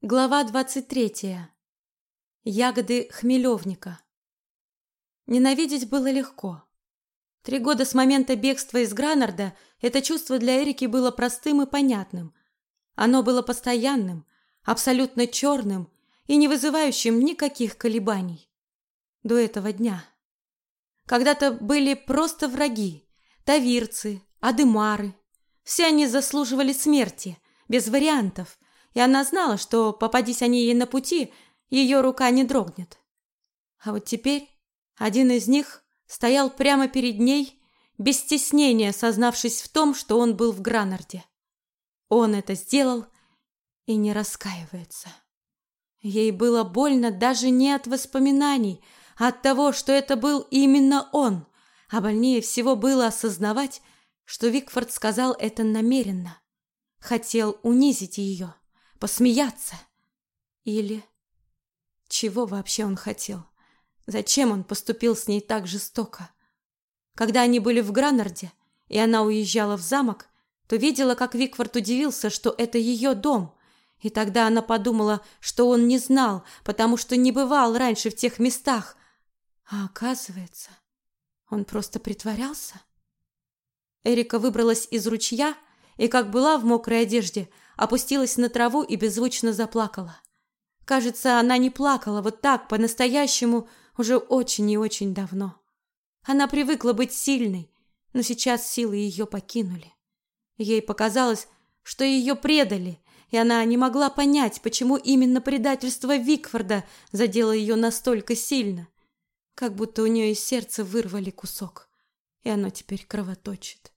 Глава 23. Ягоды хмелевника. Ненавидеть было легко. Три года с момента бегства из Гранарда это чувство для Эрики было простым и понятным. Оно было постоянным, абсолютно черным и не вызывающим никаких колебаний. До этого дня. Когда-то были просто враги, тавирцы, адымары. Все они заслуживали смерти, без вариантов – и она знала, что, попадись они ей на пути, ее рука не дрогнет. А вот теперь один из них стоял прямо перед ней, без стеснения сознавшись в том, что он был в Гранарде. Он это сделал и не раскаивается. Ей было больно даже не от воспоминаний, а от того, что это был именно он, а больнее всего было осознавать, что Викфорд сказал это намеренно. Хотел унизить ее посмеяться. Или чего вообще он хотел? Зачем он поступил с ней так жестоко? Когда они были в Гранарде, и она уезжала в замок, то видела, как Викфорд удивился, что это ее дом. И тогда она подумала, что он не знал, потому что не бывал раньше в тех местах. А оказывается, он просто притворялся. Эрика выбралась из ручья и, как была в мокрой одежде, опустилась на траву и беззвучно заплакала. Кажется, она не плакала вот так по-настоящему уже очень и очень давно. Она привыкла быть сильной, но сейчас силы ее покинули. Ей показалось, что ее предали, и она не могла понять, почему именно предательство Викфорда задело ее настолько сильно, как будто у нее из сердца вырвали кусок, и оно теперь кровоточит.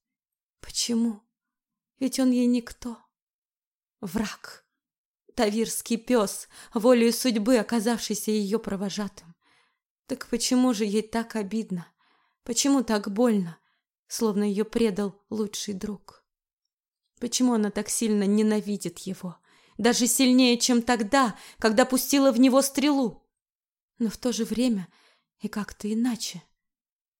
Почему? Ведь он ей никто. Враг. Тавирский пес, волею судьбы оказавшийся ее провожатым. Так почему же ей так обидно? Почему так больно, словно ее предал лучший друг? Почему она так сильно ненавидит его? Даже сильнее, чем тогда, когда пустила в него стрелу. Но в то же время и как-то иначе.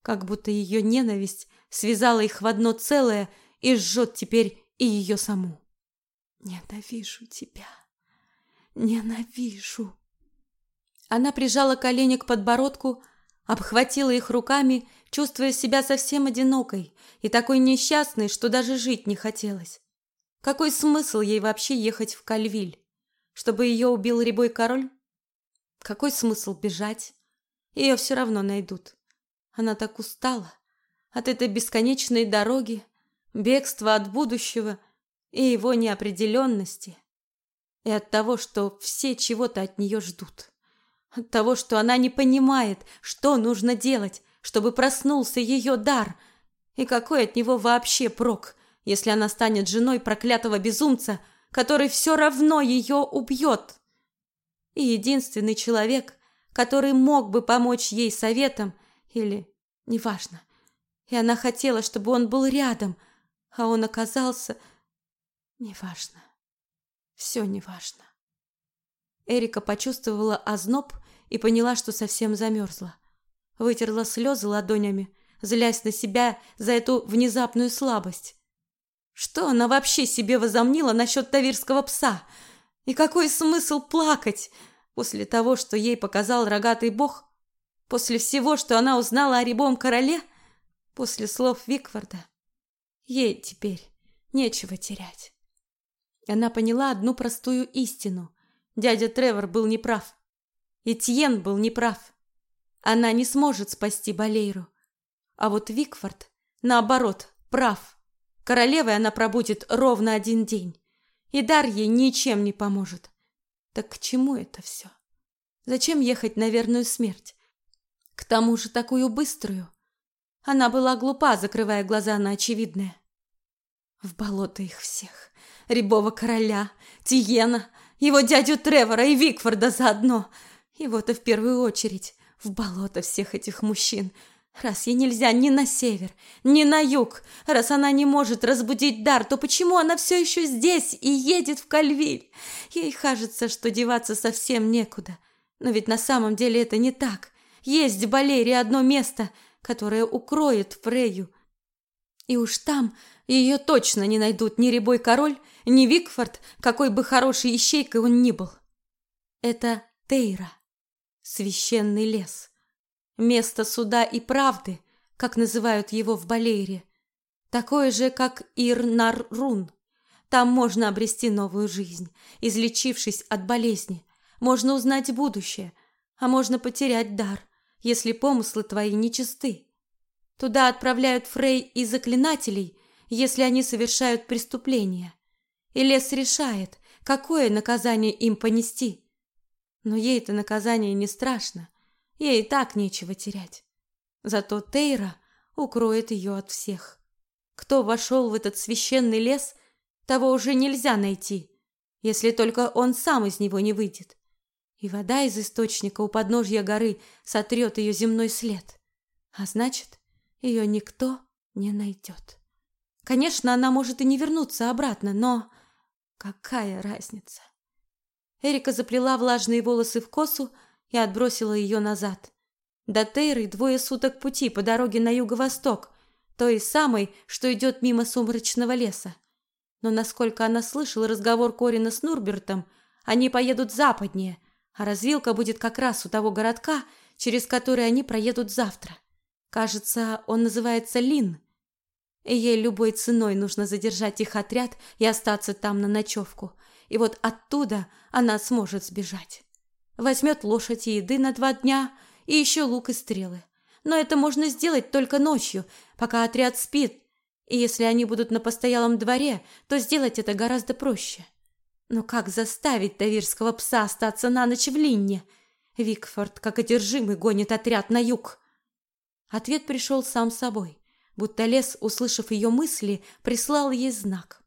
Как будто ее ненависть связала их в одно целое и жжет теперь и ее саму. Ненавижу тебя. Ненавижу. Она прижала колени к подбородку, обхватила их руками, чувствуя себя совсем одинокой и такой несчастной, что даже жить не хотелось. Какой смысл ей вообще ехать в Кальвиль? Чтобы ее убил рябой король? Какой смысл бежать? Ее все равно найдут. Она так устала от этой бесконечной дороги, бегства от будущего — и его неопределенности, и от того, что все чего-то от нее ждут, от того, что она не понимает, что нужно делать, чтобы проснулся ее дар, и какой от него вообще прок, если она станет женой проклятого безумца, который все равно ее убьет. И единственный человек, который мог бы помочь ей советом, или неважно, и она хотела, чтобы он был рядом, а он оказался Неважно. Все неважно. Эрика почувствовала озноб и поняла, что совсем замерзла. Вытерла слезы ладонями, злясь на себя за эту внезапную слабость. Что она вообще себе возомнила насчет тавирского пса? И какой смысл плакать после того, что ей показал рогатый бог? После всего, что она узнала о рябом короле? После слов Викварда? Ей теперь нечего терять. Она поняла одну простую истину. Дядя Тревор был неправ. Этьен был неправ. Она не сможет спасти Балейру. А вот Викфорд, наоборот, прав. Королевой она пробудет ровно один день. И дар ей ничем не поможет. Так к чему это все? Зачем ехать на верную смерть? К тому же такую быструю. Она была глупа, закрывая глаза на очевидное. В болото их всех. Рябого короля, Тиена, его дядю Тревора и Викфорда заодно. Его-то в первую очередь в болото всех этих мужчин. Раз ей нельзя ни на север, ни на юг, раз она не может разбудить дар, то почему она все еще здесь и едет в Кальвиль? Ей кажется, что деваться совсем некуда. Но ведь на самом деле это не так. Есть в Балерии одно место, которое укроет Фрею. И уж там ее точно не найдут ни Рябой король, ни Викфорд, какой бы хорошей ищейкой он ни был. Это Тейра, священный лес, место суда и правды, как называют его в Балейре, такое же, как Ир-Нар-Рун. Там можно обрести новую жизнь, излечившись от болезни, можно узнать будущее, а можно потерять дар, если помыслы твои нечисты. Туда отправляют фрей и заклинателей, если они совершают преступления. И лес решает, какое наказание им понести. Но ей это наказание не страшно, ей и так нечего терять. Зато Тейра укроет ее от всех. Кто вошел в этот священный лес, того уже нельзя найти, если только он сам из него не выйдет. И вода из источника у подножья горы сотрет ее земной след. А значит, ее никто не найдет. Конечно, она может и не вернуться обратно, но какая разница? Эрика заплела влажные волосы в косу и отбросила ее назад. До Тейры двое суток пути по дороге на юго-восток, той самой, что идет мимо сумрачного леса. Но насколько она слышала разговор Корина с Нурбертом, они поедут западнее, а развилка будет как раз у того городка, через который они проедут завтра. Кажется, он называется Лин. Ей любой ценой нужно задержать их отряд и остаться там на ночевку. И вот оттуда она сможет сбежать. Возьмет лошадь и еды на два дня, и еще лук и стрелы. Но это можно сделать только ночью, пока отряд спит. И если они будут на постоялом дворе, то сделать это гораздо проще. Но как заставить тавирского пса остаться на ночь в Линне? Викфорд, как одержимый, гонит отряд на юг. Ответ пришел сам собой, будто лес, услышав ее мысли, прислал ей знак.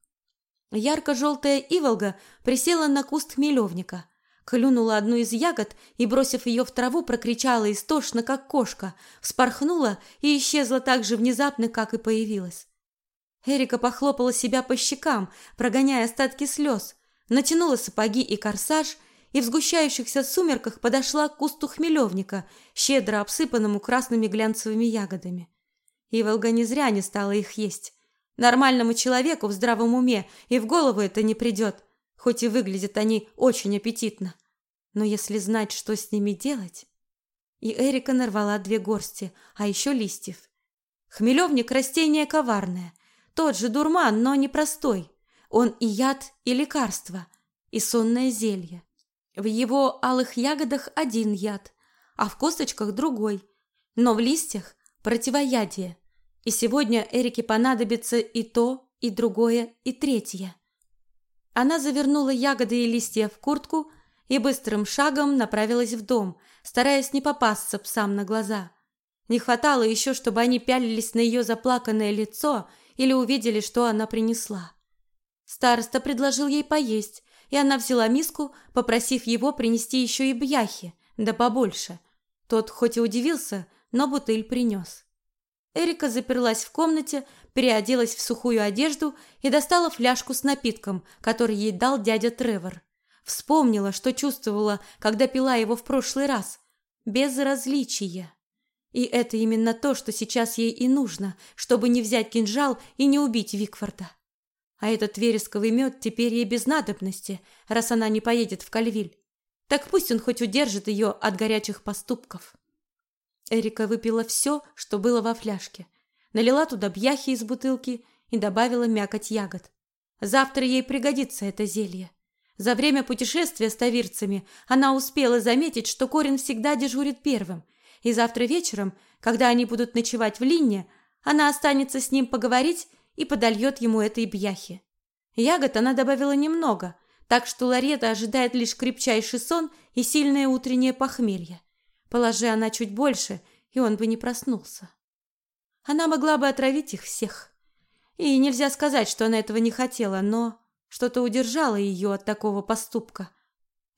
Ярко-желтая иволга присела на куст хмелевника, клюнула одну из ягод и, бросив ее в траву, прокричала истошно, как кошка, вспорхнула и исчезла так же внезапно, как и появилась. Эрика похлопала себя по щекам, прогоняя остатки слез, натянула сапоги и корсаж и в сгущающихся сумерках подошла к кусту хмелевника, щедро обсыпанному красными глянцевыми ягодами. Иволга не зря не стала их есть. Нормальному человеку в здравом уме и в голову это не придет, хоть и выглядят они очень аппетитно. Но если знать, что с ними делать... И Эрика нарвала две горсти, а еще листьев. Хмелевник – растение коварное. Тот же дурман, но непростой. Он и яд, и лекарство, и сонное зелье. В его алых ягодах один яд, а в косточках другой, но в листьях противоядие. И сегодня Эрике понадобится и то, и другое, и третье. Она завернула ягоды и листья в куртку и быстрым шагом направилась в дом, стараясь не попасться псам на глаза. Не хватало еще, чтобы они пялились на ее заплаканное лицо или увидели, что она принесла. Староста предложил ей поесть, и она взяла миску, попросив его принести еще и бьяхи, да побольше. Тот хоть и удивился, но бутыль принес. Эрика заперлась в комнате, переоделась в сухую одежду и достала фляжку с напитком, который ей дал дядя Тревор. Вспомнила, что чувствовала, когда пила его в прошлый раз. Безразличие. И это именно то, что сейчас ей и нужно, чтобы не взять кинжал и не убить Викфорда. А этот вересковый мед теперь ей без надобности, раз она не поедет в Кальвиль. Так пусть он хоть удержит ее от горячих поступков. Эрика выпила все, что было во фляжке, налила туда бьяхи из бутылки и добавила мякоть ягод. Завтра ей пригодится это зелье. За время путешествия с тавирцами она успела заметить, что Корин всегда дежурит первым, и завтра вечером, когда они будут ночевать в Линне, она останется с ним поговорить и подольет ему этой бьяхи. Ягод она добавила немного, так что Ларета ожидает лишь крепчайший сон и сильное утреннее похмелье. Положи она чуть больше, и он бы не проснулся. Она могла бы отравить их всех. И нельзя сказать, что она этого не хотела, но что-то удержало ее от такого поступка.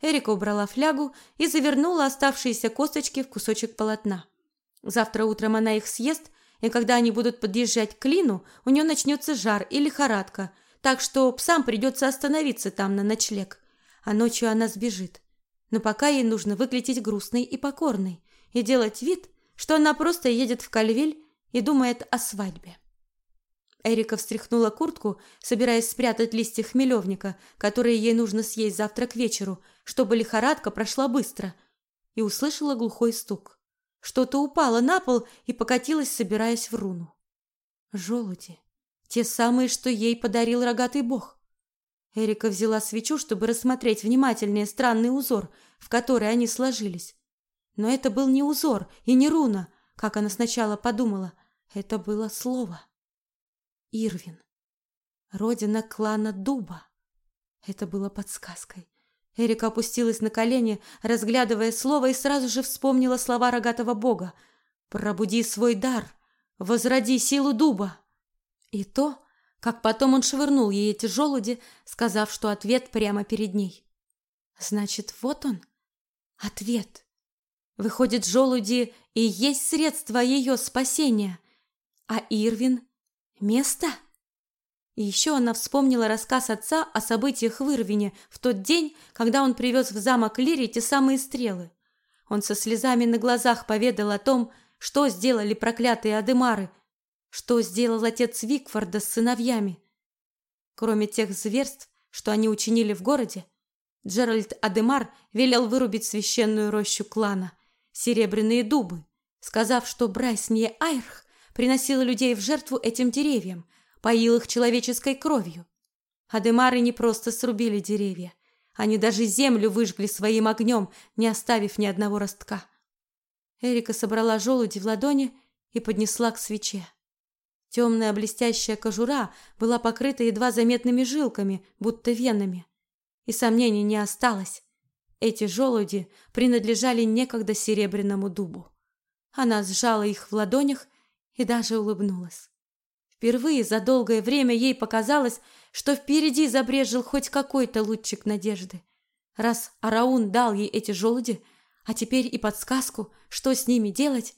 Эрика убрала флягу и завернула оставшиеся косточки в кусочек полотна. Завтра утром она их съест и когда они будут подъезжать к Лину, у нее начнется жар и лихорадка, так что псам придется остановиться там на ночлег, а ночью она сбежит. Но пока ей нужно выглядеть грустной и покорной и делать вид, что она просто едет в Кальвиль и думает о свадьбе. Эрика встряхнула куртку, собираясь спрятать листья хмелевника, которые ей нужно съесть завтра к вечеру, чтобы лихорадка прошла быстро, и услышала глухой стук. Что-то упало на пол и покатилось, собираясь в руну. Желуди. Те самые, что ей подарил рогатый бог. Эрика взяла свечу, чтобы рассмотреть внимательнее странный узор, в который они сложились. Но это был не узор и не руна, как она сначала подумала. Это было слово. Ирвин. Родина клана Дуба. Это было подсказкой. Эрика опустилась на колени, разглядывая слово, и сразу же вспомнила слова рогатого бога. «Пробуди свой дар, возроди силу дуба». И то, как потом он швырнул ей эти желуди, сказав, что ответ прямо перед ней. Значит, вот он, ответ. Выходит, желуди и есть средство ее спасения, а Ирвин — место? И еще она вспомнила рассказ отца о событиях в Ирвине в тот день, когда он привез в замок Лири те самые стрелы. Он со слезами на глазах поведал о том, что сделали проклятые Адемары, что сделал отец Викфорда с сыновьями. Кроме тех зверств, что они учинили в городе, Джеральд Адемар велел вырубить священную рощу клана, серебряные дубы, сказав, что Брайснье Айрх приносила людей в жертву этим деревьям, поил их человеческой кровью. Адемары не просто срубили деревья, они даже землю выжгли своим огнем, не оставив ни одного ростка. Эрика собрала желуди в ладони и поднесла к свече. Темная блестящая кожура была покрыта едва заметными жилками, будто венами. И сомнений не осталось. Эти желуди принадлежали некогда серебряному дубу. Она сжала их в ладонях и даже улыбнулась. Впервые за долгое время ей показалось, что впереди забрежил хоть какой-то лучик надежды. Раз Араун дал ей эти желуди, а теперь и подсказку, что с ними делать,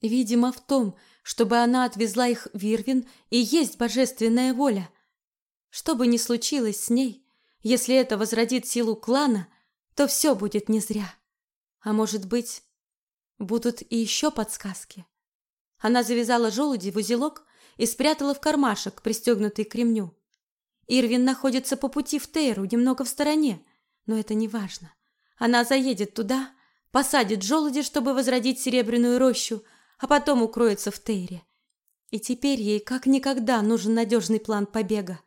видимо, в том, чтобы она отвезла их в Ирвин, и есть божественная воля. Что бы ни случилось с ней, если это возродит силу клана, то все будет не зря. А может быть, будут и еще подсказки. Она завязала желуди в узелок и спрятала в кармашек, пристегнутый к ремню. Ирвин находится по пути в Тейру, немного в стороне, но это не важно. Она заедет туда, посадит желуди, чтобы возродить серебряную рощу, а потом укроется в Тейре. И теперь ей как никогда нужен надежный план побега.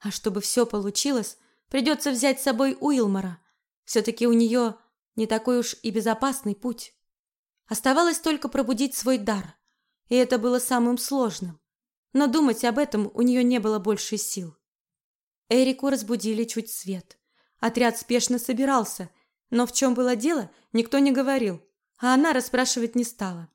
А чтобы все получилось, придется взять с собой Уилмора. Все-таки у нее не такой уж и безопасный путь. Оставалось только пробудить свой дар, и это было самым сложным. Но думать об этом у нее не было больше сил. Эрику разбудили чуть свет. Отряд спешно собирался, но в чем было дело, никто не говорил, а она расспрашивать не стала.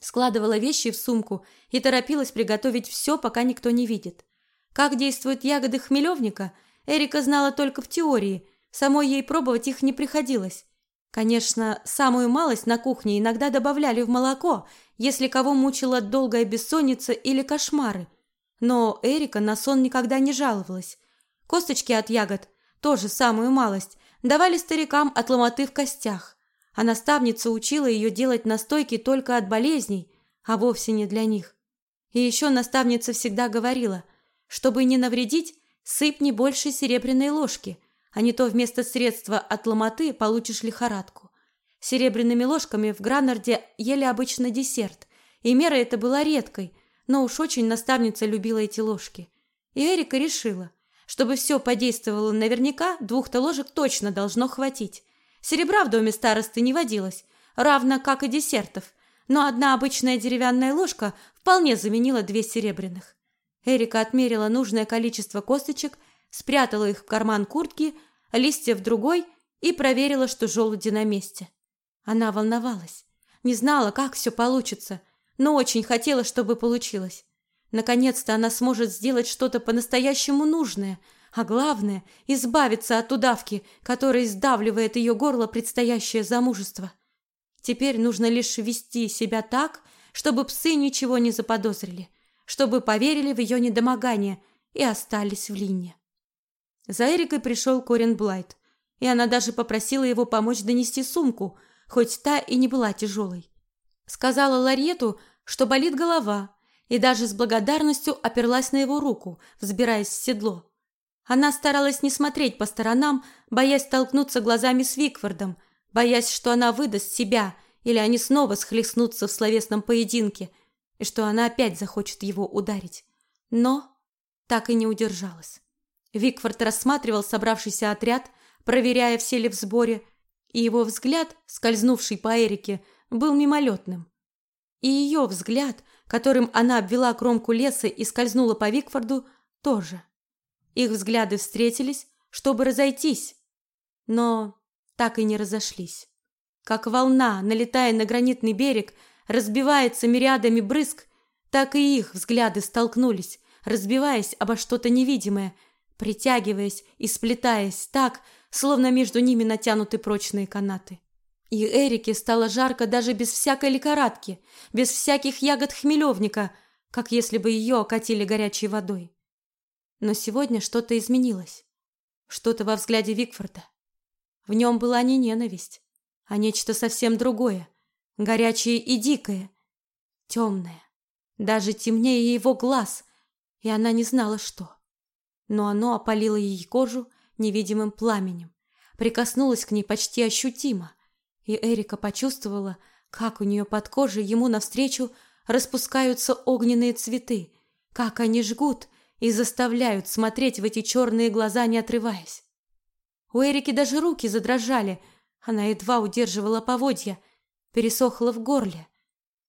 Складывала вещи в сумку и торопилась приготовить все, пока никто не видит. Как действуют ягоды хмелевника, Эрика знала только в теории, самой ей пробовать их не приходилось. Конечно, самую малость на кухне иногда добавляли в молоко, если кого мучила долгая бессонница или кошмары. Но Эрика на сон никогда не жаловалась. Косточки от ягод, тоже самую малость, давали старикам от ломоты в костях а наставница учила ее делать настойки только от болезней, а вовсе не для них. И еще наставница всегда говорила, чтобы не навредить, сыпь не больше серебряной ложки, а не то вместо средства от ломоты получишь лихорадку. Серебряными ложками в Гранарде ели обычно десерт, и мера эта была редкой, но уж очень наставница любила эти ложки. И Эрика решила, чтобы все подействовало наверняка, двух-то ложек точно должно хватить. Серебра в доме старосты не водилось, равно как и десертов, но одна обычная деревянная ложка вполне заменила две серебряных. Эрика отмерила нужное количество косточек, спрятала их в карман куртки, листья в другой и проверила, что желуди на месте. Она волновалась, не знала, как все получится, но очень хотела, чтобы получилось. Наконец-то она сможет сделать что-то по-настоящему нужное – а главное – избавиться от удавки, которая сдавливает ее горло предстоящее замужество. Теперь нужно лишь вести себя так, чтобы псы ничего не заподозрили, чтобы поверили в ее недомогание и остались в линии. За Эрикой пришел Корин Блайт, и она даже попросила его помочь донести сумку, хоть та и не была тяжелой. Сказала Ларету, что болит голова, и даже с благодарностью оперлась на его руку, взбираясь в седло. Она старалась не смотреть по сторонам, боясь столкнуться глазами с Викфордом, боясь, что она выдаст себя, или они снова схлестнутся в словесном поединке, и что она опять захочет его ударить. Но так и не удержалась. Викфорд рассматривал собравшийся отряд, проверяя, все ли в сборе, и его взгляд, скользнувший по Эрике, был мимолетным. И ее взгляд, которым она обвела кромку леса и скользнула по Викфорду, тоже. Их взгляды встретились, чтобы разойтись, но так и не разошлись. Как волна, налетая на гранитный берег, разбивается мириадами брызг, так и их взгляды столкнулись, разбиваясь обо что-то невидимое, притягиваясь и сплетаясь так, словно между ними натянуты прочные канаты. И Эрике стало жарко даже без всякой лихорадки, без всяких ягод хмелевника, как если бы ее окатили горячей водой. Но сегодня что-то изменилось. Что-то во взгляде Викфорда. В нем была не ненависть, а нечто совсем другое, горячее и дикое, темное, даже темнее его глаз, и она не знала, что. Но оно опалило ей кожу невидимым пламенем, прикоснулось к ней почти ощутимо, и Эрика почувствовала, как у нее под кожей ему навстречу распускаются огненные цветы, как они жгут и заставляют смотреть в эти черные глаза, не отрываясь. У Эрики даже руки задрожали, она едва удерживала поводья, пересохла в горле.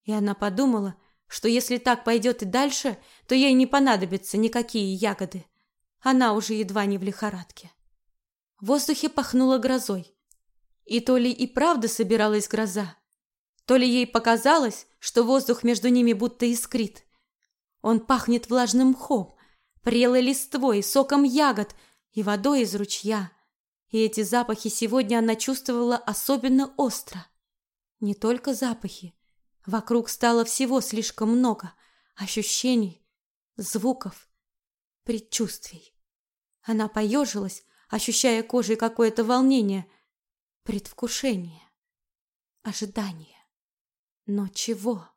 И она подумала, что если так пойдет и дальше, то ей не понадобятся никакие ягоды. Она уже едва не в лихорадке. В воздухе пахнуло грозой. И то ли и правда собиралась гроза, то ли ей показалось, что воздух между ними будто искрит. Он пахнет влажным мхом, прелой листвой, соком ягод и водой из ручья. И эти запахи сегодня она чувствовала особенно остро. Не только запахи. Вокруг стало всего слишком много ощущений, звуков, предчувствий. Она поежилась, ощущая кожей какое-то волнение, предвкушение, ожидание. Но чего?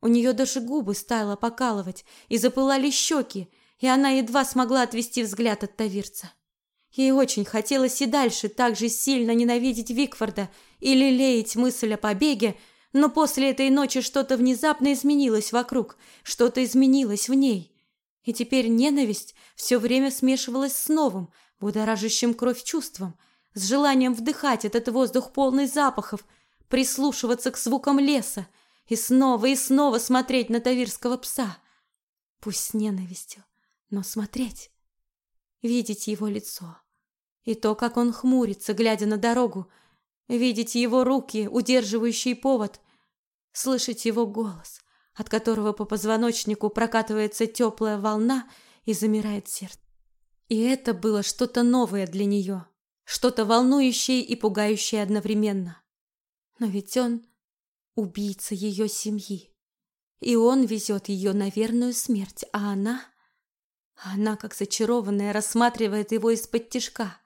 У нее даже губы стало покалывать и запылали щеки, и она едва смогла отвести взгляд от Тавирца. Ей очень хотелось и дальше так же сильно ненавидеть Викфорда и лелеять мысль о побеге, но после этой ночи что-то внезапно изменилось вокруг, что-то изменилось в ней. И теперь ненависть все время смешивалась с новым, будоражащим кровь чувством, с желанием вдыхать этот воздух полный запахов, прислушиваться к звукам леса и снова и снова смотреть на тавирского пса. Пусть с ненавистью, но смотреть, видеть его лицо. И то, как он хмурится, глядя на дорогу, видеть его руки, удерживающие повод, слышать его голос, от которого по позвоночнику прокатывается теплая волна и замирает сердце. И это было что-то новое для нее, что-то волнующее и пугающее одновременно. Но ведь он убийца ее семьи, и он везет ее на верную смерть, а она... Она, как зачарованная, рассматривает его из-под тишка,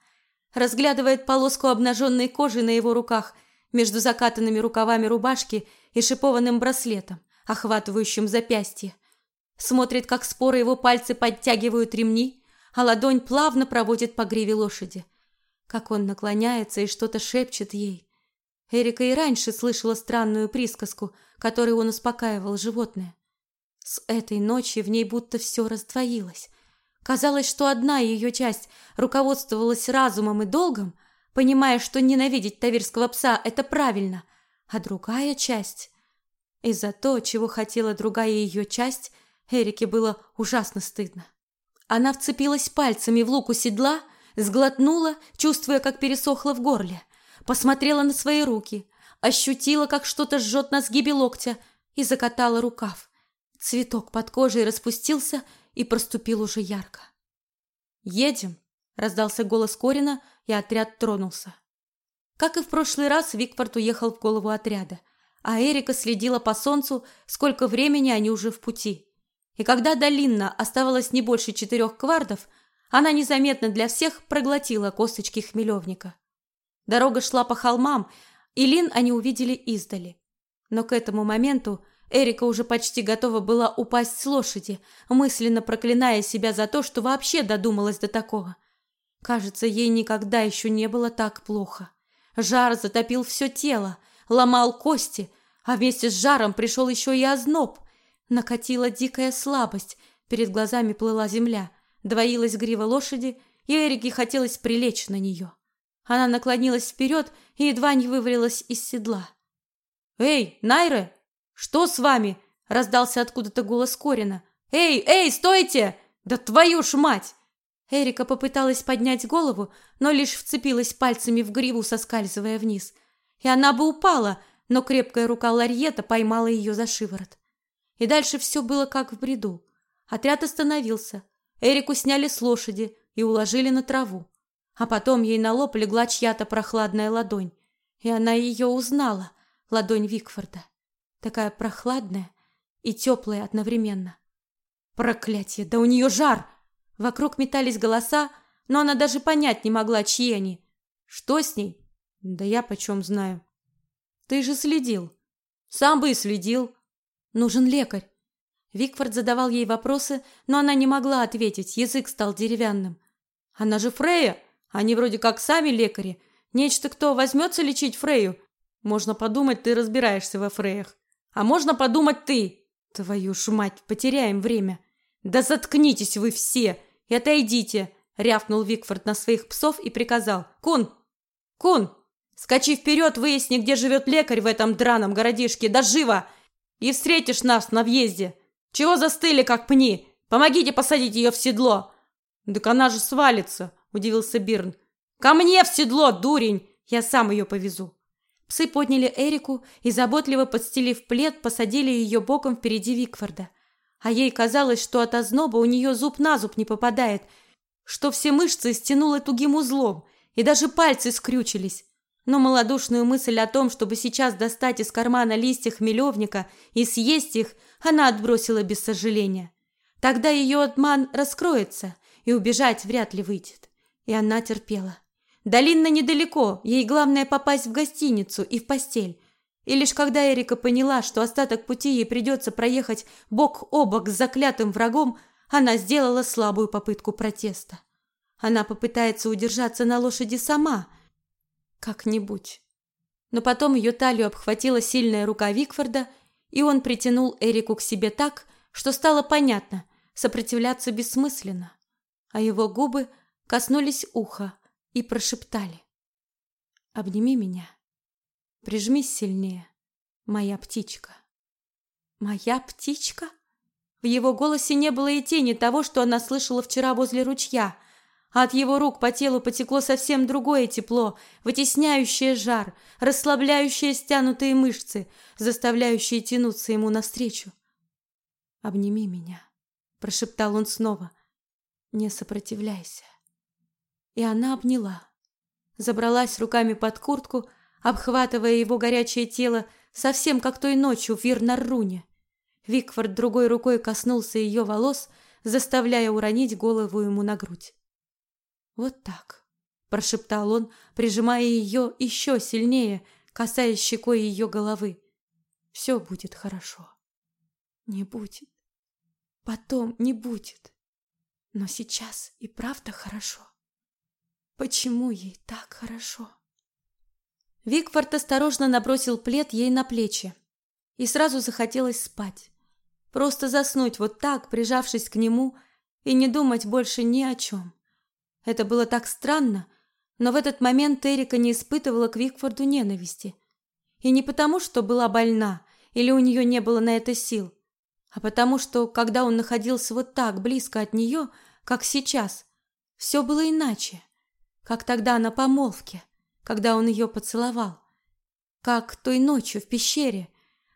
разглядывает полоску обнаженной кожи на его руках между закатанными рукавами рубашки и шипованным браслетом, охватывающим запястье. Смотрит, как споры его пальцы подтягивают ремни, а ладонь плавно проводит по гриве лошади. Как он наклоняется и что-то шепчет ей. Эрика и раньше слышала странную присказку, которой он успокаивал животное. С этой ночи в ней будто все раздвоилось. Казалось, что одна ее часть руководствовалась разумом и долгом, понимая, что ненавидеть тавирского пса – это правильно, а другая часть... И за то, чего хотела другая ее часть, Эрике было ужасно стыдно. Она вцепилась пальцами в луку седла, сглотнула, чувствуя, как пересохло в горле, посмотрела на свои руки, ощутила, как что-то жжет на сгибе локтя и закатала рукав. Цветок под кожей распустился и проступил уже ярко. «Едем!» – раздался голос Корина, и отряд тронулся. Как и в прошлый раз, Викфорд уехал в голову отряда, а Эрика следила по солнцу, сколько времени они уже в пути. И когда до Линна оставалось не больше четырех квардов, она незаметно для всех проглотила косточки хмелевника. Дорога шла по холмам, и Лин они увидели издали. Но к этому моменту Эрика уже почти готова была упасть с лошади, мысленно проклиная себя за то, что вообще додумалась до такого. Кажется, ей никогда еще не было так плохо. Жар затопил все тело, ломал кости, а вместе с жаром пришел еще и озноб. Накатила дикая слабость, перед глазами плыла земля, двоилась грива лошади, и Эрике хотелось прилечь на нее. Она наклонилась вперед и едва не вывалилась из седла. «Эй, Найре, что с вами?» – раздался откуда-то голос Корина. «Эй, эй, стойте! Да твою ж мать!» Эрика попыталась поднять голову, но лишь вцепилась пальцами в гриву, соскальзывая вниз. И она бы упала, но крепкая рука Ларьета поймала ее за шиворот. И дальше все было как в бреду. Отряд остановился. Эрику сняли с лошади и уложили на траву. А потом ей на лоб легла чья-то прохладная ладонь. И она ее узнала, ладонь Викфорда. Такая прохладная и теплая одновременно. Проклятие, да у нее жар! Вокруг метались голоса, но она даже понять не могла, чьи они. Что с ней? Да я почем знаю. Ты же следил. Сам бы и следил. Нужен лекарь. Викфорд задавал ей вопросы, но она не могла ответить, язык стал деревянным. Она же Фрея, они вроде как сами лекари. Нечто кто возьмется лечить Фрею? Можно подумать, ты разбираешься во Фреях. А можно подумать ты. Твою ж мать, потеряем время. Да заткнитесь вы все и отойдите, рявкнул Викфорд на своих псов и приказал. Кун! Кун! Скачи вперед, выясни, где живет лекарь в этом драном городишке, да живо! И встретишь нас на въезде. Чего застыли, как пни? Помогите посадить ее в седло. Так она же свалится, удивился Бирн. Ко мне в седло, дурень! Я сам ее повезу. Псы подняли Эрику и, заботливо подстелив плед, посадили ее боком впереди Викфорда. А ей казалось, что от озноба у нее зуб на зуб не попадает, что все мышцы стянуло тугим узлом, и даже пальцы скрючились. Но малодушную мысль о том, чтобы сейчас достать из кармана листья хмелевника и съесть их, она отбросила без сожаления. Тогда ее обман раскроется, и убежать вряд ли выйдет. И она терпела. Долинно недалеко, ей главное попасть в гостиницу и в постель. И лишь когда Эрика поняла, что остаток пути ей придется проехать бок о бок с заклятым врагом, она сделала слабую попытку протеста. Она попытается удержаться на лошади сама, как-нибудь. Но потом ее талию обхватила сильная рука Викфорда, и он притянул Эрику к себе так, что стало понятно, сопротивляться бессмысленно. А его губы коснулись уха и прошептали. «Обними меня. Прижмись сильнее, моя птичка». «Моя птичка?» В его голосе не было и тени того, что она слышала вчера возле ручья, а от его рук по телу потекло совсем другое тепло, вытесняющее жар, расслабляющее стянутые мышцы, заставляющее тянуться ему навстречу. «Обними меня», — прошептал он снова. «Не сопротивляйся». И она обняла, забралась руками под куртку, обхватывая его горячее тело, совсем как той ночью в Вирнарруне. Викфорд другой рукой коснулся ее волос, заставляя уронить голову ему на грудь. Вот так, прошептал он, прижимая ее еще сильнее, касаясь щекой ее головы. Все будет хорошо. Не будет. Потом не будет. Но сейчас и правда хорошо. Почему ей так хорошо? Викфорд осторожно набросил плед ей на плечи, и сразу захотелось спать. Просто заснуть вот так, прижавшись к нему, и не думать больше ни о чем. Это было так странно, но в этот момент Эрика не испытывала к Викфорду ненависти. И не потому, что была больна или у нее не было на это сил, а потому что, когда он находился вот так близко от нее, как сейчас, все было иначе, как тогда на помолвке, когда он ее поцеловал, как той ночью в пещере,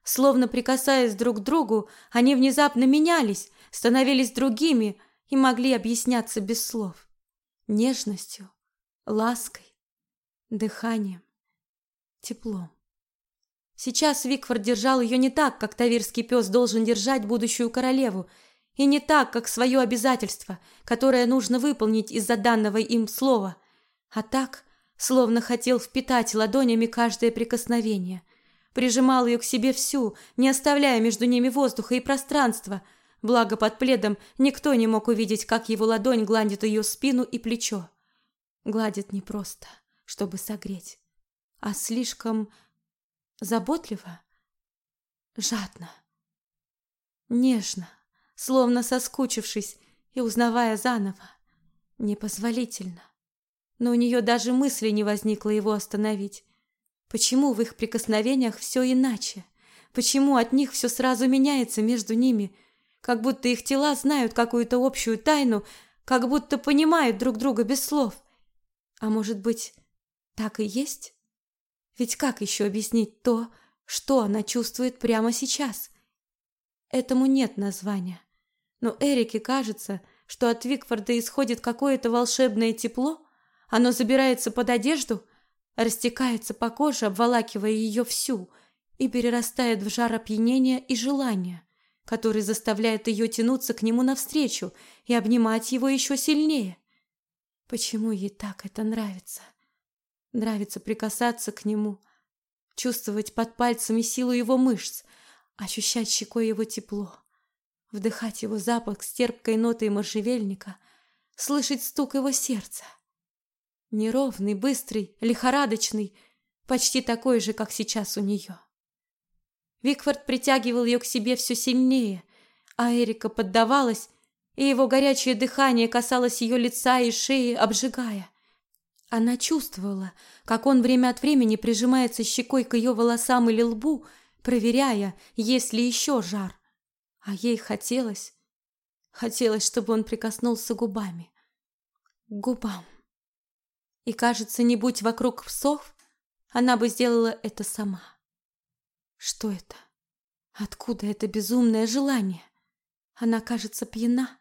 словно прикасаясь друг к другу, они внезапно менялись, становились другими и могли объясняться без слов. Нежностью, лаской, дыханием, теплом. Сейчас Викфорд держал ее не так, как тавирский пес должен держать будущую королеву, и не так, как свое обязательство, которое нужно выполнить из-за данного им слова, а так, словно хотел впитать ладонями каждое прикосновение, прижимал ее к себе всю, не оставляя между ними воздуха и пространства. Благо под пледом никто не мог увидеть, как его ладонь гладит ее спину и плечо. Гладит не просто, чтобы согреть, а слишком заботливо, жадно, нежно, словно соскучившись и узнавая заново, непозволительно. Но у нее даже мысли не возникло его остановить. Почему в их прикосновениях все иначе? Почему от них все сразу меняется между ними? Как будто их тела знают какую-то общую тайну, как будто понимают друг друга без слов. А может быть, так и есть? Ведь как еще объяснить то, что она чувствует прямо сейчас? Этому нет названия. Но Эрике кажется, что от Викфорда исходит какое-то волшебное тепло, оно забирается под одежду, растекается по коже, обволакивая ее всю, и перерастает в жар опьянения и желания, который заставляет ее тянуться к нему навстречу и обнимать его еще сильнее. Почему ей так это нравится? Нравится прикасаться к нему, чувствовать под пальцами силу его мышц, ощущать щекой его тепло, вдыхать его запах с терпкой нотой можжевельника, слышать стук его сердца. Неровный, быстрый, лихорадочный, почти такой же, как сейчас у нее. Викфорд притягивал ее к себе все сильнее, а Эрика поддавалась, и его горячее дыхание касалось ее лица и шеи, обжигая. Она чувствовала, как он время от времени прижимается щекой к ее волосам или лбу, проверяя, есть ли еще жар. А ей хотелось, хотелось, чтобы он прикоснулся губами. Губам. И, кажется, не будь вокруг псов, она бы сделала это сама. Что это? Откуда это безумное желание? Она, кажется, пьяна.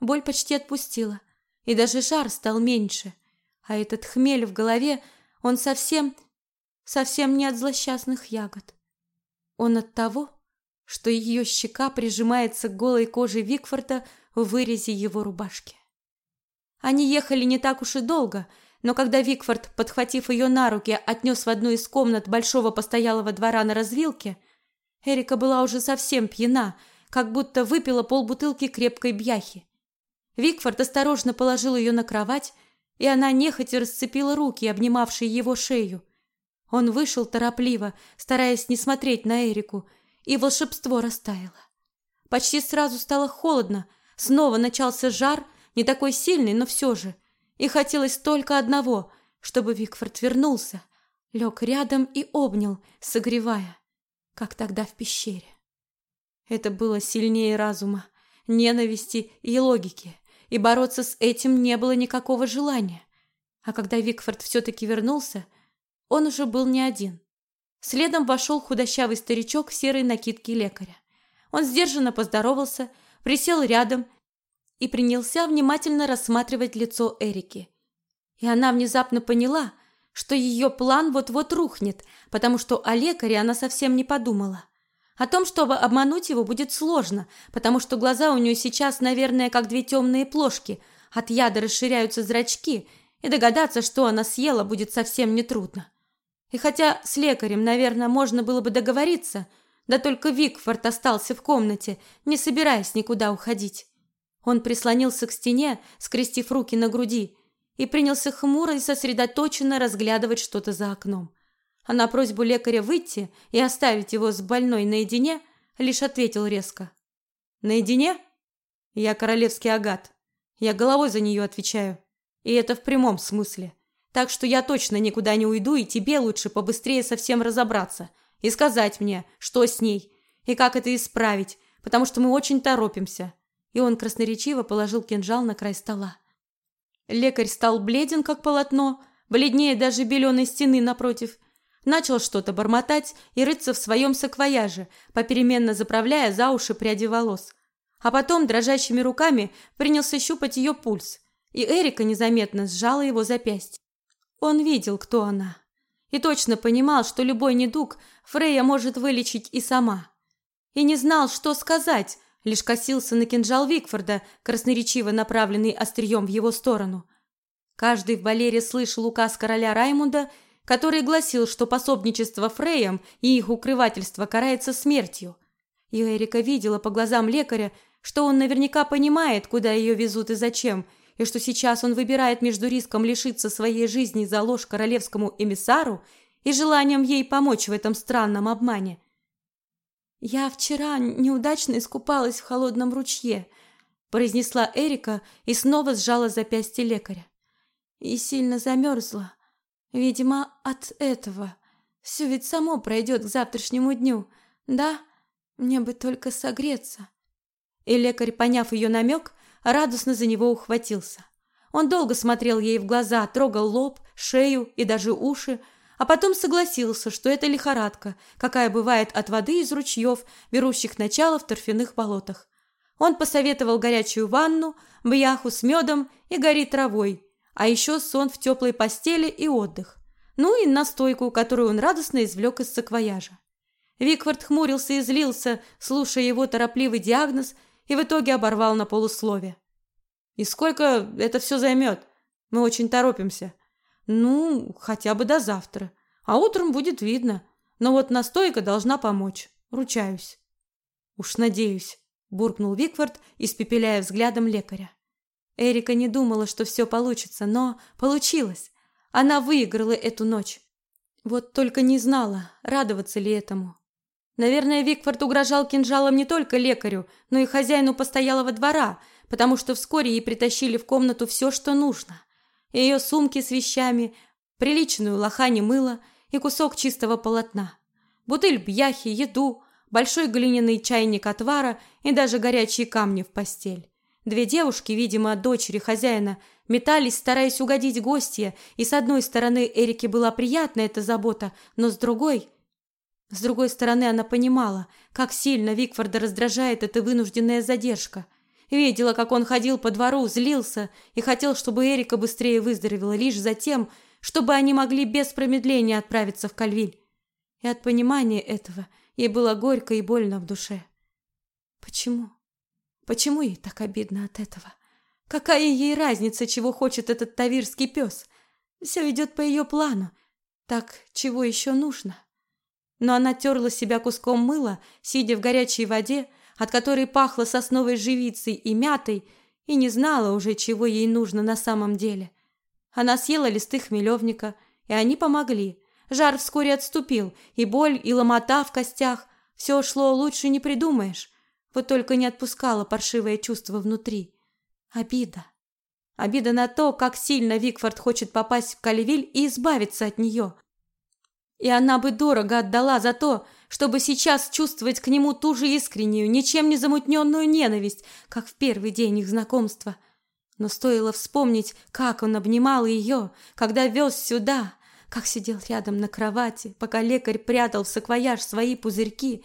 Боль почти отпустила, и даже жар стал меньше. А этот хмель в голове, он совсем, совсем не от злосчастных ягод. Он от того, что ее щека прижимается к голой коже Викфорта в вырезе его рубашки. Они ехали не так уж и долго, но когда Викфорд, подхватив ее на руки, отнес в одну из комнат большого постоялого двора на развилке, Эрика была уже совсем пьяна, как будто выпила полбутылки крепкой бяхи. Викфорд осторожно положил ее на кровать, и она нехотя расцепила руки, обнимавшие его шею. Он вышел торопливо, стараясь не смотреть на Эрику, и волшебство растаяло. Почти сразу стало холодно, снова начался жар, не такой сильный, но все же – и хотелось только одного, чтобы Викфорд вернулся, лег рядом и обнял, согревая, как тогда в пещере. Это было сильнее разума, ненависти и логики, и бороться с этим не было никакого желания. А когда Викфорд все-таки вернулся, он уже был не один. Следом вошел худощавый старичок в серой накидке лекаря. Он сдержанно поздоровался, присел рядом и принялся внимательно рассматривать лицо Эрики. И она внезапно поняла, что ее план вот-вот рухнет, потому что о лекаре она совсем не подумала. О том, чтобы обмануть его, будет сложно, потому что глаза у нее сейчас, наверное, как две темные плошки, от яда расширяются зрачки, и догадаться, что она съела, будет совсем нетрудно. И хотя с лекарем, наверное, можно было бы договориться, да только Викфорд остался в комнате, не собираясь никуда уходить. Он прислонился к стене, скрестив руки на груди, и принялся хмуро и сосредоточенно разглядывать что-то за окном. А на просьбу лекаря выйти и оставить его с больной наедине, лишь ответил резко. «Наедине? Я королевский агат. Я головой за нее отвечаю. И это в прямом смысле. Так что я точно никуда не уйду, и тебе лучше побыстрее совсем разобраться и сказать мне, что с ней, и как это исправить, потому что мы очень торопимся и он красноречиво положил кинжал на край стола. Лекарь стал бледен, как полотно, бледнее даже беленой стены напротив. Начал что-то бормотать и рыться в своем саквояже, попеременно заправляя за уши пряди волос. А потом дрожащими руками принялся щупать ее пульс, и Эрика незаметно сжала его запястье. Он видел, кто она, и точно понимал, что любой недуг Фрейя может вылечить и сама. И не знал, что сказать, лишь косился на кинжал Викфорда, красноречиво направленный острием в его сторону. Каждый в Балере слышал указ короля Раймунда который гласил, что пособничество Фреям и их укрывательство карается смертью. И Эрика видела по глазам лекаря, что он наверняка понимает, куда ее везут и зачем, и что сейчас он выбирает между риском лишиться своей жизни за ложь королевскому эмиссару и желанием ей помочь в этом странном обмане. «Я вчера неудачно искупалась в холодном ручье», произнесла Эрика и снова сжала запястье лекаря. «И сильно замерзла. Видимо, от этого. Все ведь само пройдет к завтрашнему дню. Да, мне бы только согреться». И лекарь, поняв ее намек, радостно за него ухватился. Он долго смотрел ей в глаза, трогал лоб, шею и даже уши, а потом согласился, что это лихорадка, какая бывает от воды из ручьев, берущих начало в торфяных болотах. Он посоветовал горячую ванну, бьяху с медом и гори травой, а еще сон в теплой постели и отдых. Ну и настойку, которую он радостно извлек из саквояжа. Викфорд хмурился и злился, слушая его торопливый диагноз – и в итоге оборвал на полуслове. «И сколько это все займет? Мы очень торопимся». «Ну, хотя бы до завтра. А утром будет видно. Но вот настойка должна помочь. Ручаюсь». «Уж надеюсь», – буркнул Викфорд, испепеляя взглядом лекаря. Эрика не думала, что все получится, но получилось. Она выиграла эту ночь. Вот только не знала, радоваться ли этому. Наверное, Викфорд угрожал кинжалом не только лекарю, но и хозяину постоялого двора, потому что вскоре ей притащили в комнату все, что нужно. Ее сумки с вещами, приличную лохань мыла и кусок чистого полотна, бутыль бьяхи, еду, большой глиняный чайник отвара и даже горячие камни в постель. Две девушки, видимо, дочери хозяина, метались, стараясь угодить гостья, и с одной стороны Эрике была приятна эта забота, но с другой с другой стороны, она понимала, как сильно Викфорда раздражает эта вынужденная задержка. Видела, как он ходил по двору, злился и хотел, чтобы Эрика быстрее выздоровела, лишь за тем, чтобы они могли без промедления отправиться в Кальвиль. И от понимания этого ей было горько и больно в душе. Почему? Почему ей так обидно от этого? Какая ей разница, чего хочет этот тавирский пес? Все идет по ее плану. Так чего еще нужно? но она терла себя куском мыла, сидя в горячей воде, от которой пахло сосновой живицей и мятой, и не знала уже, чего ей нужно на самом деле. Она съела листы хмелевника, и они помогли. Жар вскоре отступил, и боль, и ломота в костях. Все шло лучше не придумаешь. Вот только не отпускала паршивое чувство внутри. Обида. Обида на то, как сильно Викфорд хочет попасть в Калевиль и избавиться от нее – и она бы дорого отдала за то, чтобы сейчас чувствовать к нему ту же искреннюю, ничем не замутненную ненависть, как в первый день их знакомства. Но стоило вспомнить, как он обнимал ее, когда вез сюда, как сидел рядом на кровати, пока лекарь прятал в саквояж свои пузырьки,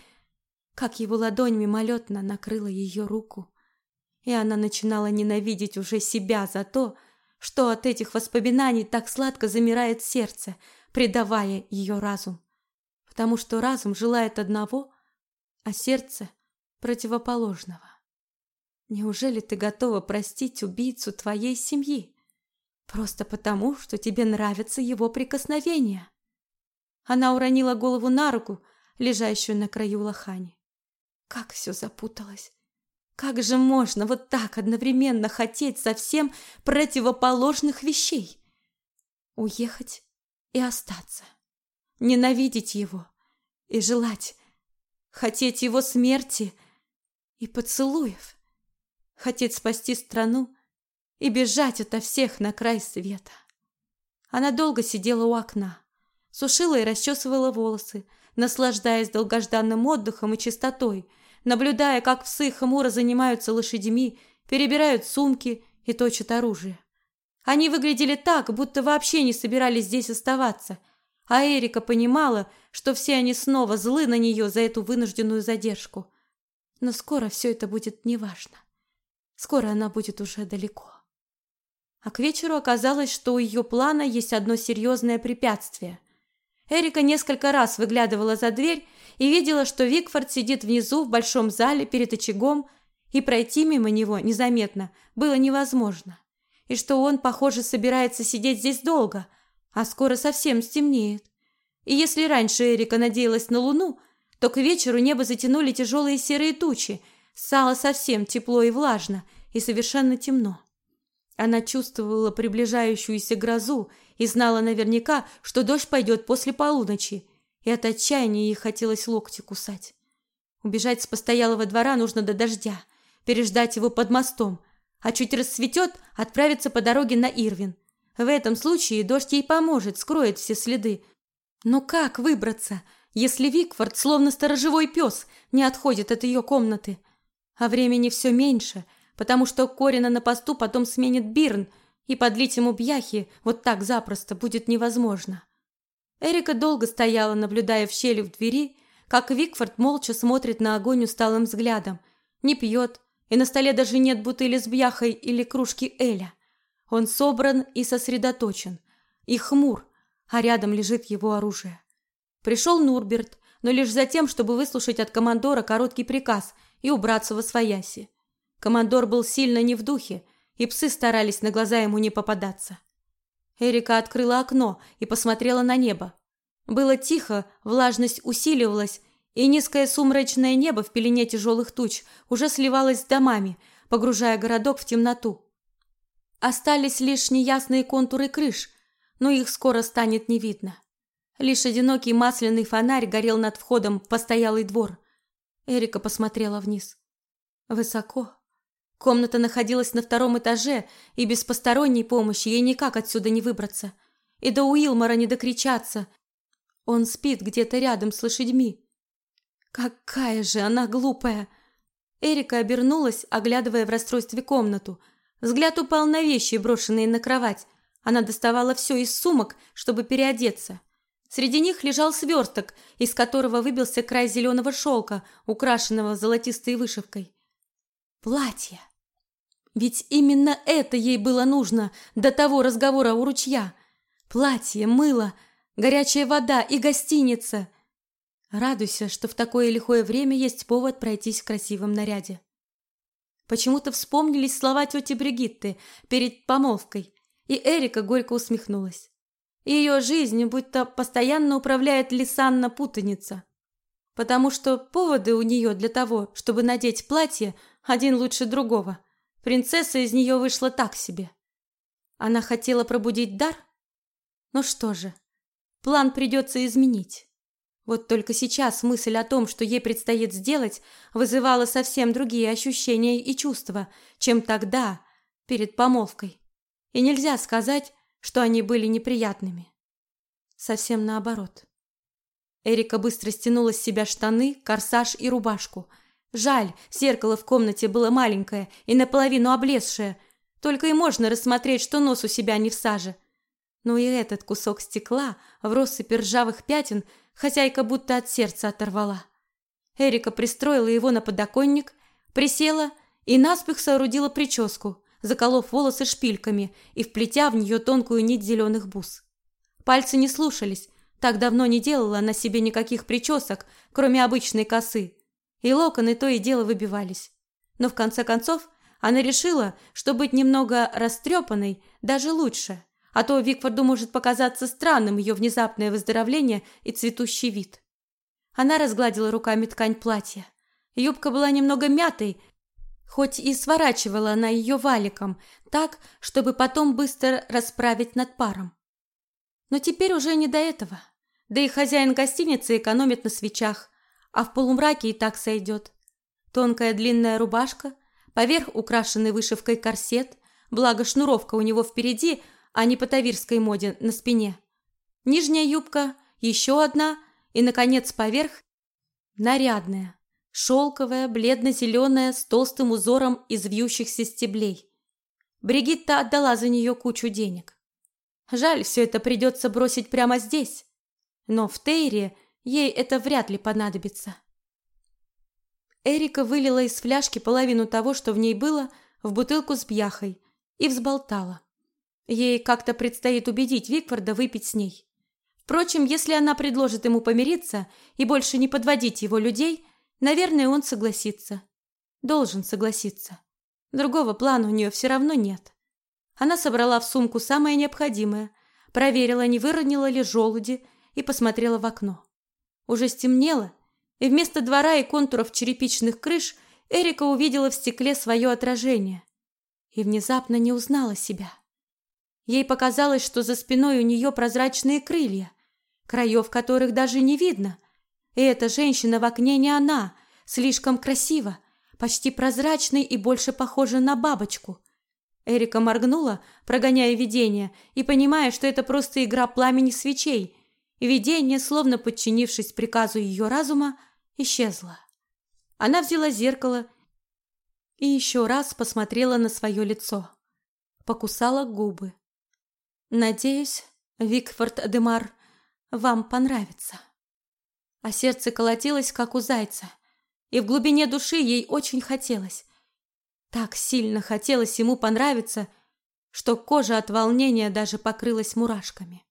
как его ладонь мимолетно накрыла ее руку. И она начинала ненавидеть уже себя за то, что от этих воспоминаний так сладко замирает сердце, предавая ее разум. Потому что разум желает одного, а сердце противоположного. Неужели ты готова простить убийцу твоей семьи? Просто потому, что тебе нравятся его прикосновения. Она уронила голову на руку, лежащую на краю лохани. Как все запуталось. Как же можно вот так одновременно хотеть совсем противоположных вещей? Уехать и остаться. Ненавидеть его и желать. Хотеть его смерти и поцелуев. Хотеть спасти страну и бежать ото всех на край света. Она долго сидела у окна, сушила и расчесывала волосы, наслаждаясь долгожданным отдыхом и чистотой, наблюдая, как псы хмуро занимаются лошадьми, перебирают сумки и точат оружие. Они выглядели так, будто вообще не собирались здесь оставаться, а Эрика понимала, что все они снова злы на нее за эту вынужденную задержку. Но скоро все это будет неважно. Скоро она будет уже далеко. А к вечеру оказалось, что у ее плана есть одно серьезное препятствие. Эрика несколько раз выглядывала за дверь и видела, что Викфорд сидит внизу в большом зале перед очагом, и пройти мимо него незаметно было невозможно и что он, похоже, собирается сидеть здесь долго, А скоро совсем стемнеет. И если раньше Эрика надеялась на луну, то к вечеру небо затянули тяжелые серые тучи, стало совсем тепло и влажно, и совершенно темно. Она чувствовала приближающуюся грозу и знала наверняка, что дождь пойдет после полуночи, и от отчаяния ей хотелось локти кусать. Убежать с постоялого двора нужно до дождя, переждать его под мостом, а чуть рассветет, отправиться по дороге на Ирвин. В этом случае дождь ей поможет, скроет все следы. Но как выбраться, если Викфорд, словно сторожевой пес, не отходит от ее комнаты? А времени все меньше, потому что Корина на посту потом сменит Бирн, и подлить ему бяхи вот так запросто будет невозможно. Эрика долго стояла, наблюдая в щели в двери, как Викфорд молча смотрит на огонь усталым взглядом, не пьет, и на столе даже нет бутыли с бьяхой или кружки Эля. Он собран и сосредоточен, и хмур, а рядом лежит его оружие. Пришел Нурберт, но лишь за тем, чтобы выслушать от командора короткий приказ и убраться во свояси. Командор был сильно не в духе, и псы старались на глаза ему не попадаться. Эрика открыла окно и посмотрела на небо. Было тихо, влажность усиливалась, и низкое сумрачное небо в пелене тяжелых туч уже сливалось с домами, погружая городок в темноту. Остались лишь неясные контуры крыш, но их скоро станет не видно. Лишь одинокий масляный фонарь горел над входом в постоялый двор. Эрика посмотрела вниз. Высоко. Комната находилась на втором этаже, и без посторонней помощи ей никак отсюда не выбраться. И до Уилмора не докричаться. Он спит где-то рядом с лошадьми. Какая же она глупая! Эрика обернулась, оглядывая в расстройстве комнату. Взгляд упал на вещи, брошенные на кровать. Она доставала все из сумок, чтобы переодеться. Среди них лежал сверток, из которого выбился край зеленого шелка, украшенного золотистой вышивкой. Платье. Ведь именно это ей было нужно до того разговора у ручья. Платье, мыло, горячая вода и гостиница. Радуйся, что в такое лихое время есть повод пройтись в красивом наряде. Почему-то вспомнились слова тети Бригитты перед помолвкой, и Эрика горько усмехнулась. Ее жизнь будто постоянно управляет Лисанна путаница, потому что поводы у нее для того, чтобы надеть платье, один лучше другого. Принцесса из нее вышла так себе. Она хотела пробудить дар? Ну что же, план придется изменить. Вот только сейчас мысль о том, что ей предстоит сделать, вызывала совсем другие ощущения и чувства, чем тогда, перед помолвкой. И нельзя сказать, что они были неприятными. Совсем наоборот. Эрика быстро стянула с себя штаны, корсаж и рубашку. Жаль, зеркало в комнате было маленькое и наполовину облезшее. Только и можно рассмотреть, что нос у себя не в саже. Но и этот кусок стекла в россыпи ржавых пятен – хозяйка будто от сердца оторвала. Эрика пристроила его на подоконник, присела и наспех соорудила прическу, заколов волосы шпильками и вплетя в нее тонкую нить зеленых бус. Пальцы не слушались, так давно не делала она себе никаких причесок, кроме обычной косы, и локоны то и дело выбивались. Но в конце концов она решила, что быть немного растрепанной даже лучше – а то Викфорду может показаться странным ее внезапное выздоровление и цветущий вид. Она разгладила руками ткань платья. Юбка была немного мятой, хоть и сворачивала она ее валиком, так, чтобы потом быстро расправить над паром. Но теперь уже не до этого. Да и хозяин гостиницы экономит на свечах, а в полумраке и так сойдет. Тонкая длинная рубашка, поверх украшенный вышивкой корсет, благо шнуровка у него впереди – а не по тавирской моде на спине. Нижняя юбка, еще одна и, наконец, поверх нарядная, шелковая, бледно-зеленая, с толстым узором из вьющихся стеблей. Бригитта отдала за нее кучу денег. Жаль, все это придется бросить прямо здесь. Но в Тейре ей это вряд ли понадобится. Эрика вылила из фляжки половину того, что в ней было, в бутылку с бьяхой и взболтала. Ей как-то предстоит убедить Викфорда выпить с ней. Впрочем, если она предложит ему помириться и больше не подводить его людей, наверное, он согласится. Должен согласиться. Другого плана у нее все равно нет. Она собрала в сумку самое необходимое, проверила, не выронила ли желуди, и посмотрела в окно. Уже стемнело, и вместо двора и контуров черепичных крыш Эрика увидела в стекле свое отражение и внезапно не узнала себя. Ей показалось, что за спиной у нее прозрачные крылья, краев которых даже не видно. И эта женщина в окне не она, слишком красива, почти прозрачной и больше похожа на бабочку. Эрика моргнула, прогоняя видение, и понимая, что это просто игра пламени свечей, видение, словно подчинившись приказу ее разума, исчезло. Она взяла зеркало и еще раз посмотрела на свое лицо. Покусала губы. «Надеюсь, Викфорд Демар, вам понравится». А сердце колотилось, как у зайца, и в глубине души ей очень хотелось. Так сильно хотелось ему понравиться, что кожа от волнения даже покрылась мурашками.